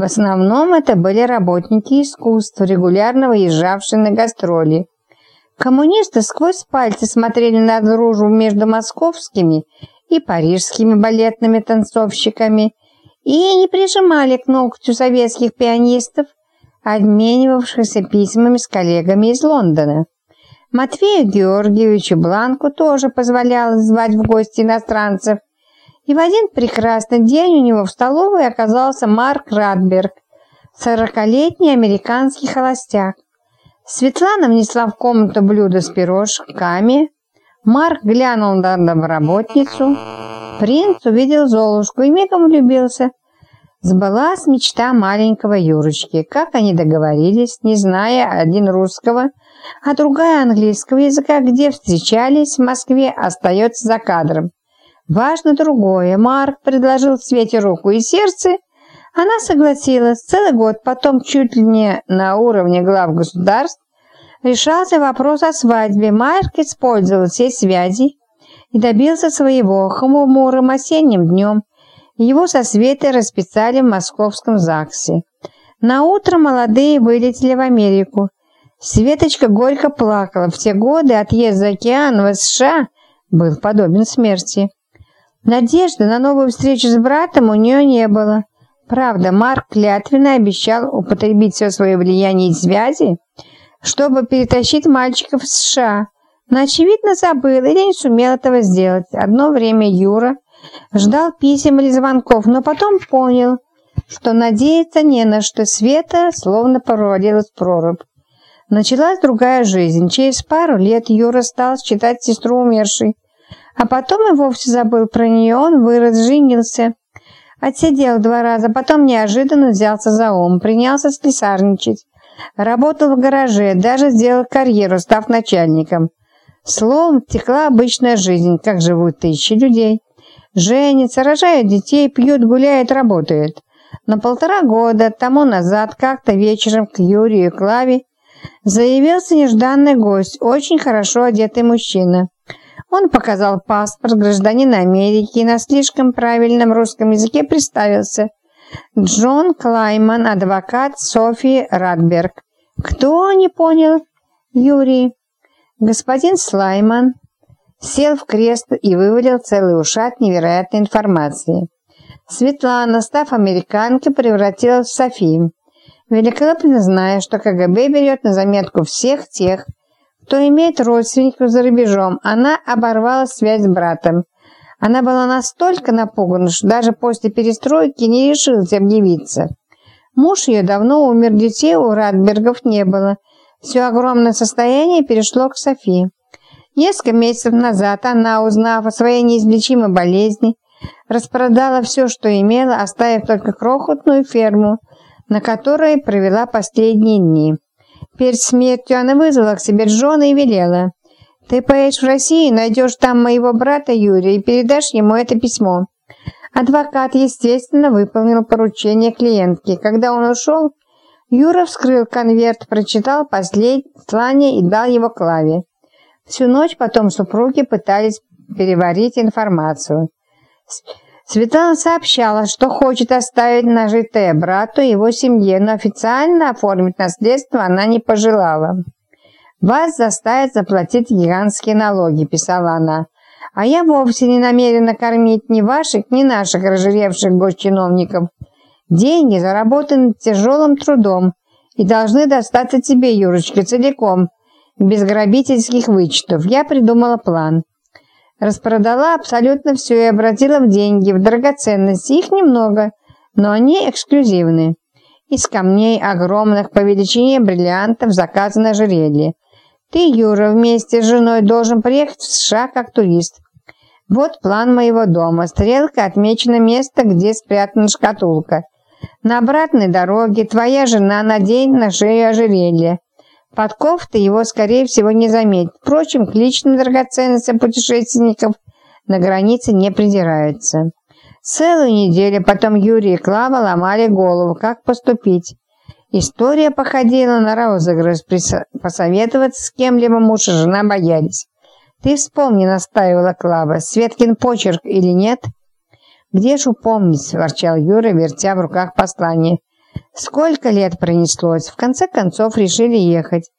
В основном это были работники искусств, регулярно выезжавшие на гастроли. Коммунисты сквозь пальцы смотрели на дружбу между московскими и парижскими балетными танцовщиками и не прижимали к ногтю советских пианистов, обменивавшихся письмами с коллегами из Лондона. Матвею Георгиевичу Бланку тоже позволялось звать в гости иностранцев, и в один прекрасный день у него в столовой оказался Марк Радберг, сорокалетний американский холостяк. Светлана внесла в комнату блюдо с пирожками. Марк глянул на домработницу. Принц увидел Золушку и мигом влюбился. Сбылась мечта маленького Юрочки. Как они договорились, не зная один русского, а другая английского языка, где встречались в Москве, остается за кадром. Важно другое. Марк предложил Свете руку и сердце. Она согласилась. Целый год потом, чуть ли не на уровне глав государств, решался вопрос о свадьбе. Марк использовал все связи и добился своего хмурым осенним днем. Его со Светой расписали в московском ЗАГСе. На утро молодые вылетели в Америку. Светочка горько плакала. В те годы отъезд за океан в США был подобен смерти. Надежды на новую встречу с братом у нее не было. Правда, Марк клятвенно обещал употребить все свое влияние и связи, чтобы перетащить мальчиков в США, но, очевидно, забыл или не сумел этого сделать. Одно время Юра ждал писем или звонков, но потом понял, что надеяться не на что. Света словно провалилась прорубь. Началась другая жизнь. Через пару лет Юра стал считать сестру умершей. А потом и вовсе забыл про нее, он вырос, женился. Отсидел два раза, потом неожиданно взялся за ум, принялся слесарничать. Работал в гараже, даже сделал карьеру, став начальником. Словом, текла обычная жизнь, как живут тысячи людей. Женятся, рожают детей, пьют, гуляют, работают. Но полтора года тому назад, как-то вечером к Юрию и Клаве заявился нежданный гость, очень хорошо одетый мужчина. Он показал паспорт гражданина Америки и на слишком правильном русском языке представился. Джон Клайман, адвокат Софии Радберг. Кто, не понял? Юрий. Господин Слайман сел в кресло и вывалил целый ушат невероятной информации. Светлана, став американкой, превратилась в Софию. Великолепно зная, что КГБ берет на заметку всех тех, кто имеет родственников за рубежом, она оборвала связь с братом. Она была настолько напугана, что даже после перестройки не решилась объявиться. Муж ее давно умер, детей у Радбергов не было. Все огромное состояние перешло к Софии. Несколько месяцев назад она, узнав о своей неизлечимой болезни, распродала все, что имела, оставив только крохотную ферму, на которой провела последние дни. Перед смертью она вызвала к себе Джона и велела. «Ты поедешь в Россию, найдешь там моего брата Юрия и передашь ему это письмо». Адвокат, естественно, выполнил поручение клиентки. Когда он ушел, Юра вскрыл конверт, прочитал последнее послание и дал его Клаве. Всю ночь потом супруги пытались переварить информацию. Светлана сообщала, что хочет оставить нажитое брату и его семье, но официально оформить наследство она не пожелала. «Вас заставят заплатить гигантские налоги», – писала она. «А я вовсе не намерена кормить ни ваших, ни наших разжиревших госчиновников. Деньги заработаны тяжелым трудом и должны достаться тебе, Юрочка, целиком, без грабительских вычетов. Я придумала план». Распродала абсолютно все и обратила в деньги, в драгоценности. Их немного, но они эксклюзивны. Из камней огромных по величине бриллиантов заказано ожерелье. Ты, Юра, вместе с женой должен приехать в США как турист. Вот план моего дома. Стрелка отмечена место, где спрятана шкатулка. На обратной дороге твоя жена наденет на шею ожерелье. Подков-то его, скорее всего, не заметит. Впрочем, к личным драгоценностям путешественников на границе не придираются. Целую неделю потом Юрий и Клава ломали голову, как поступить. История походила на розыгрыш, посоветоваться с кем-либо муж и жена боялись. «Ты вспомни», — настаивала Клава, — «Светкин почерк или нет?» «Где ж упомнить?» — ворчал Юра, вертя в руках послание. Сколько лет пронеслось, в конце концов решили ехать.